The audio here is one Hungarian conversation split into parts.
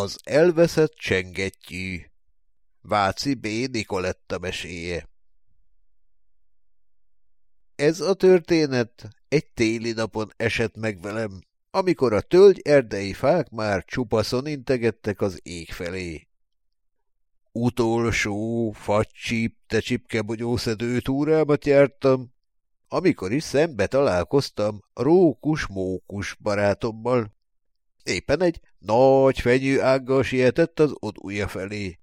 Az elveszett csengettyű Váci B. Nikoletta meséje Ez a történet egy téli napon esett meg velem, amikor a tölgy erdei fák már csupaszon integettek az ég felé. Utolsó facsíp te csipkebogyószedő túrámat jártam, amikor is szembe találkoztam rókus-mókus barátommal. Éppen egy nagy fenyő ággal sietett az odúja felé.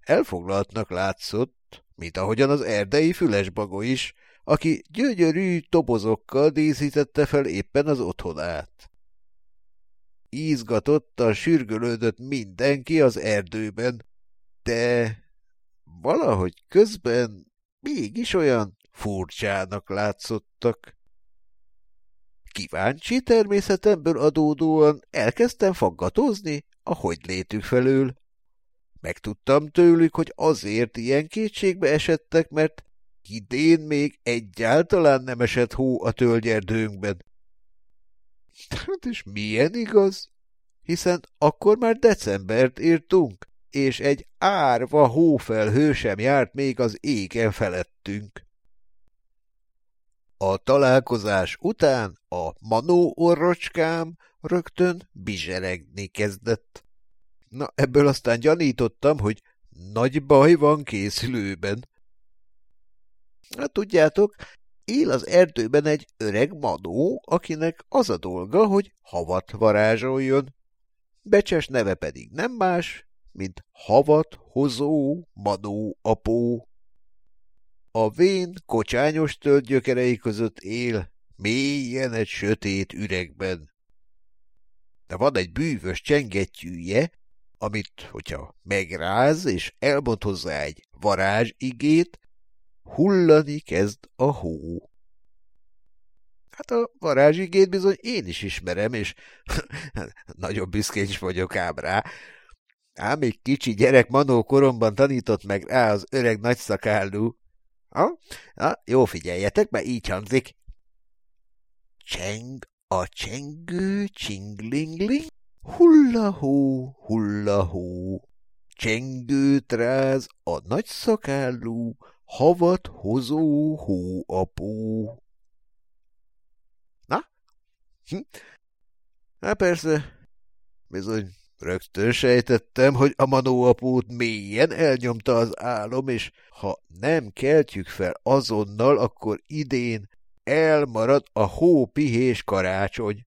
Elfoglaltnak látszott, mint ahogyan az erdei fülesbagó is, aki gyönyörű tobozokkal díszítette fel éppen az otthonát. Ízgatottan sürgölődött mindenki az erdőben, de valahogy közben mégis olyan furcsának látszottak. Kíváncsi természetemből adódóan elkezdtem faggatózni a hogy létük felől. Megtudtam tőlük, hogy azért ilyen kétségbe esettek, mert idén még egyáltalán nem esett hó a tölgyerdőnkben. Hát és milyen igaz? Hiszen akkor már decembert írtunk, és egy árva hófelhő sem járt még az égen felettünk. A találkozás után a manó orrocskám rögtön bizseregni kezdett. Na, ebből aztán gyanítottam, hogy nagy baj van készülőben. Hát tudjátok, él az erdőben egy öreg manó, akinek az a dolga, hogy havat varázsoljon. Becses neve pedig nem más, mint havat hozó manó apó. A vén kocsányos tölt gyökerei között él, mélyen egy sötét üregben. De van egy bűvös csengettyűje, amit, hogyha megráz és elmond hozzá egy varázsigét, hullani kezd a hó. Hát a varázsigét bizony én is ismerem, és nagyon büszkén is vagyok ám rá. Ám még kicsi gyerek manó koromban tanított meg rá az öreg nagyszakállú. Ha? Ha, jó figyeljetek, mert így hangzik. Cseng a csengő csinglingling, hulla-hó, hulla-hó. Csengőt ráz a nagyszakállú, havat hozó hóapó. Na? Hm? Hát persze, bizony Rögtön sejtettem, hogy a manóapót mélyen elnyomta az álom, és ha nem keltjük fel azonnal, akkor idén elmarad a hópihés karácsony.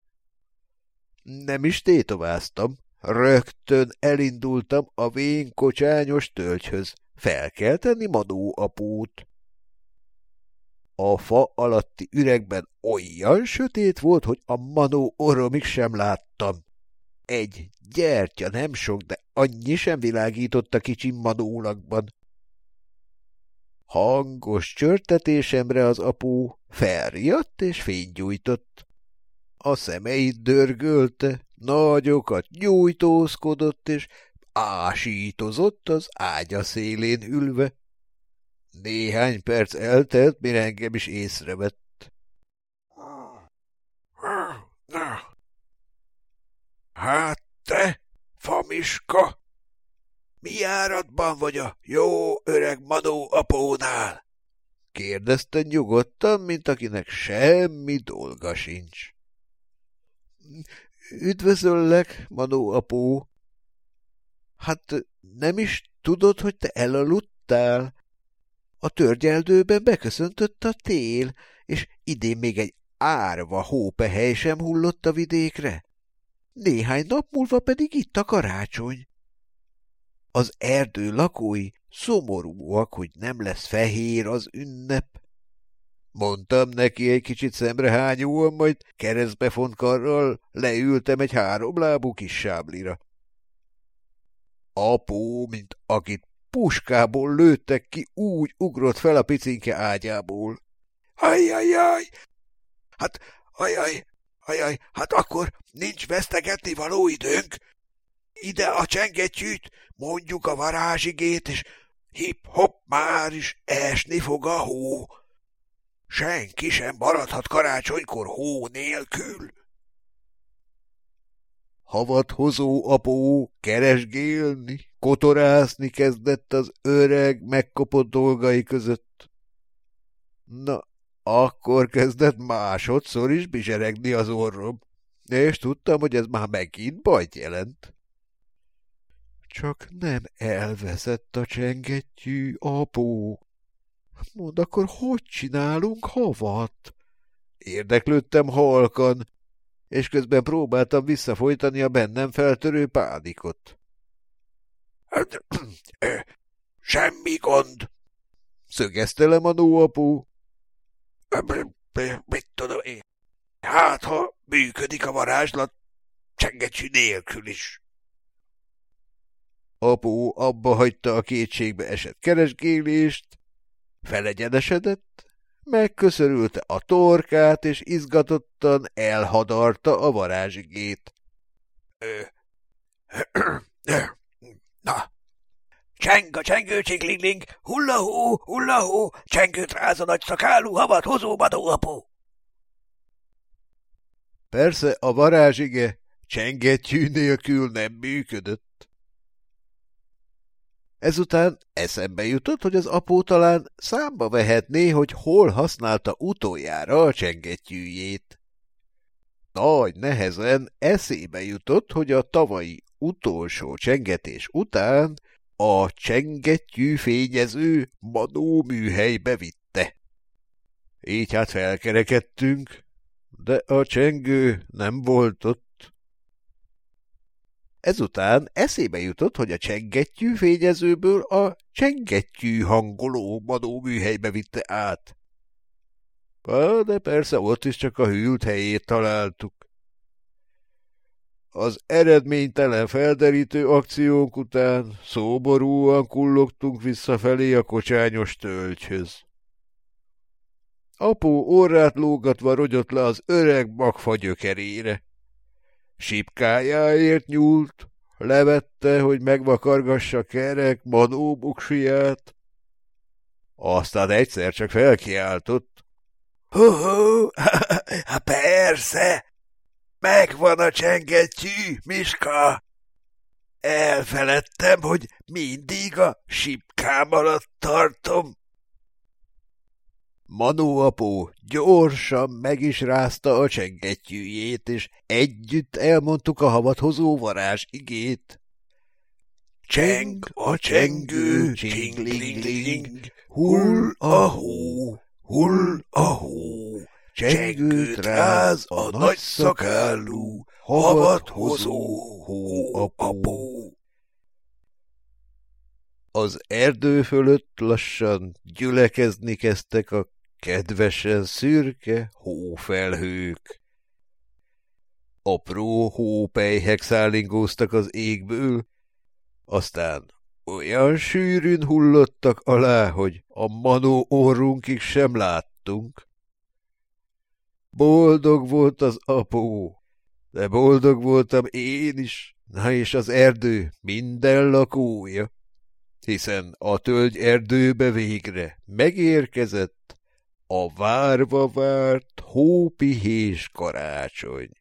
Nem is tétováztam, rögtön elindultam a vén kocsányos tölgyhöz. Fel kell tenni manóapót. A fa alatti üregben olyan sötét volt, hogy a manó orromig sem láttam. Egy gyertya nem sok, de annyi sem világított a kicsi manólakban. Hangos csörtetésemre az apó felriadt és fénygyújtott. A szemeit dörgölte, nagyokat nyújtózkodott, és ásítozott az ágya szélén ülve. Néhány perc eltelt, mire engem is észrevett. Hát te, famiska, mi járatban vagy a jó öreg Manó apónál? kérdezte nyugodtan, mint akinek semmi dolga sincs. Üdvözöllek, Manó apó. Hát nem is tudod, hogy te elaludtál? A törgyeldőben beköszöntött a tél, és idén még egy árva hópehely sem hullott a vidékre. Néhány nap múlva pedig itt a karácsony. Az erdő lakói szomorúak, hogy nem lesz fehér az ünnep. Mondtam neki egy kicsit szemrehányóan, majd keresztbefont karral leültem egy háromlábú kis sáblira. Apó, mint akit puskából lőttek ki, úgy ugrott fel a picinke ágyából. Ajajaj! Hát, ajaj, Ajaj, hát akkor nincs vesztegetni való időnk. Ide a csengettyűt, mondjuk a varázsigét, és hip-hop már is esni fog a hó. Senki sem maradhat karácsonykor hó nélkül. havat hozó apó keresgélni, kotorászni kezdett az öreg, megkopott dolgai között. Na, akkor kezdett másodszor is bizseregni az orrom, és tudtam, hogy ez már megint bajt jelent. Csak nem elveszett a csengettyű, apó. Mond, akkor hogy csinálunk havat? Érdeklődtem halkan, és közben próbáltam visszafolytani a bennem feltörő pánikot. Hát, semmi gond, szögezte le Manó apu. Mit tudom én, hát ha működik a varázslat, csengecsű nélkül is. Apu abba hagyta a kétségbe esett keresgélést, felegyenesedett, megköszörülte a torkát, és izgatottan elhadarta a varázsigét. Na, cseng a csengő csiklingling, hulla-hú, hulla-hú, csengőt ráz a nagy szakálú havat hozó apu. Persze a varázsige csengettyű nélkül nem működött. Ezután eszembe jutott, hogy az apó talán számba vehetné, hogy hol használta utoljára a csengettyűjét. Nagy nehezen eszébe jutott, hogy a tavalyi utolsó csengetés után a csengettyű fényező Manó műhelybe vitte. Így hát felkerekedtünk, de a csengő nem volt ott. Ezután eszébe jutott, hogy a csengettyű fényezőből a csengettyű hangoló madó műhelybe vitte át. De persze ott is csak a hűlt helyét találtuk. Az eredménytelen felderítő akciónk után szóborúan kullogtunk visszafelé a kocsányos tölgyhöz. Apu orrát lógatva rogyott le az öreg magfa gyökerére. Sipkájáért nyúlt, levette, hogy megvakargassa kerek manó buksiját. Aztán egyszer csak felkiáltott. Hú, hát persze, megvan a csengettyű, Miska. Elfeledtem, hogy mindig a sipkám alatt tartom. Manó apó gyorsan meg is rázta a csengettyűjét, és együtt elmondtuk a havathozó varázs igét. Cseng a csengő, csingling, hull a hó, hull a hó, csengőt ráz a nagy szakállú, havathozó hó apó. Az erdő fölött lassan gyülekezni kezdtek a kedvesen szürke hófelhők. Apró hópelyhek szállingóztak az égből, aztán olyan sűrűn hullottak alá, hogy a manó orrunkig sem láttunk. Boldog volt az apó, de boldog voltam én is, na és az erdő minden lakója, hiszen a tölgy erdőbe végre megérkezett a várva várt hópihés karácsony.